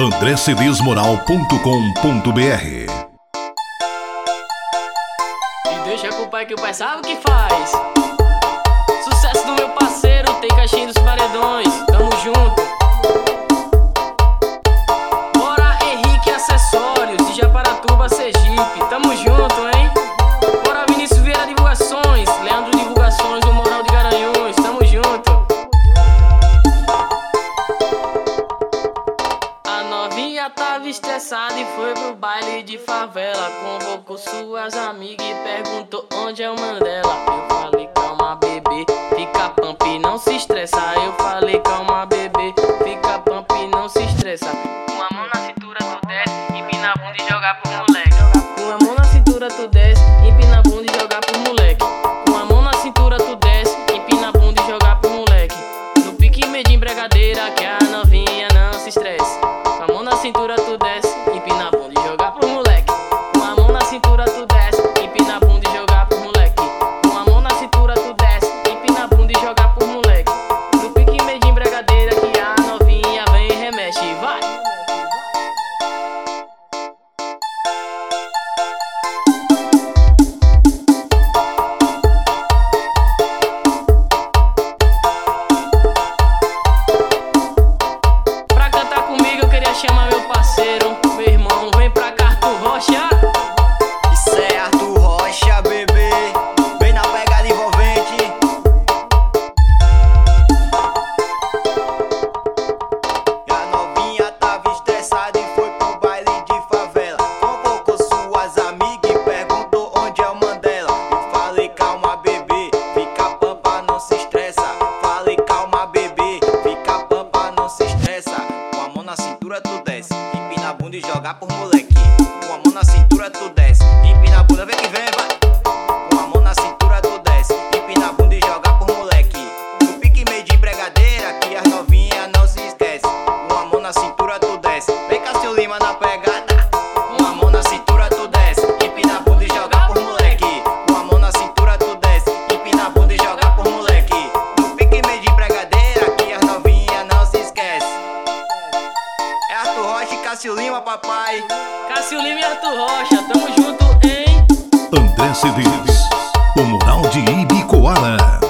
andrecedesmoral.com.br E deixa com o pai que o pai sabe o que faz. Sucesso do meu parceiro, tem caixinha dos Ela tava estressada e foi pro baile de favela. Convocou suas amigas e perguntou onde é o Mandela. Eu falei, calma, bebê, fica pump, e não se estressa. Eu falei, calma, bebê, fica pump, e não se estressa. Com a mão na cintura tu desce, empina a bunda e joga pro moleque. Com a mão na cintura tu desce, empina a bunda e joga pro moleque. tapos modernos. papai. Cássio Lima e Arthur Rocha, tamo junto, hein? André Cedeiros, o mural de Ibi Ibicoara.